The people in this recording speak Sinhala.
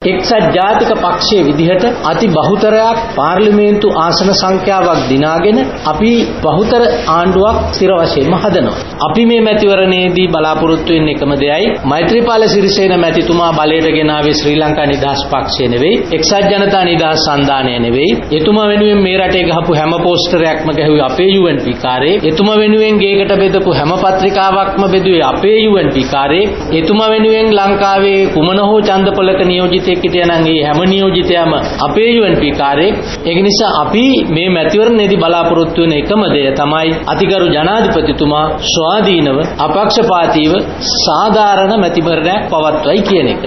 එක්සත් ජාතික පක්ෂයේ විදිහට අති බහුතරයක් පාර්ලිමේන්තු ආසන සංඛ්‍යාවක් දිනාගෙන අපි බහුතර ආණ්ඩුවක් ස්ථිර වශයෙන්ම හදනවා. අපි මේ මැතිවරණයේදී බලාපොරොත්තු වෙන්නේ එකම දෙයයි මෛත්‍රීපාල සිරිසේන මැතිතුමා බලයට ගෙනාවේ ශ්‍රී ලංකා නිදහස් පක්ෂය නෙවෙයි, එක්සත් ජනතා නිදහස් සන්ධානය නෙවෙයි. එතුමා වෙනුවෙන් මේ රටේ ගහපු හැම පෝස්ටරයක්ම ගැහුවේ අපේ UNP කාරේ. එතුමා වෙනුවෙන් ගේකට බෙදපු හැම පත්‍රිකාවක්ම බෙදුවේ අපේ UNP කාරේ. එතුමා වෙනුවෙන් ලංකාවේ කුමන හෝ ඡන්දපලක නියෝජිත නියෝජිතයෙක් හිටියනම් ඒ හැම නියෝජිතයම අපේ UNP කාර්යයක්. ඒක නිසා අපි මේ මැතිවරණයේදී බලාපොරොත්තු වෙන එකම දේ තමයි අතිගරු ජනාධිපතිතුමා ස්වාධීනව අපක්ෂපාතීව සාධාරණ මැතිවරණයක් පවත්වයි කියන එක.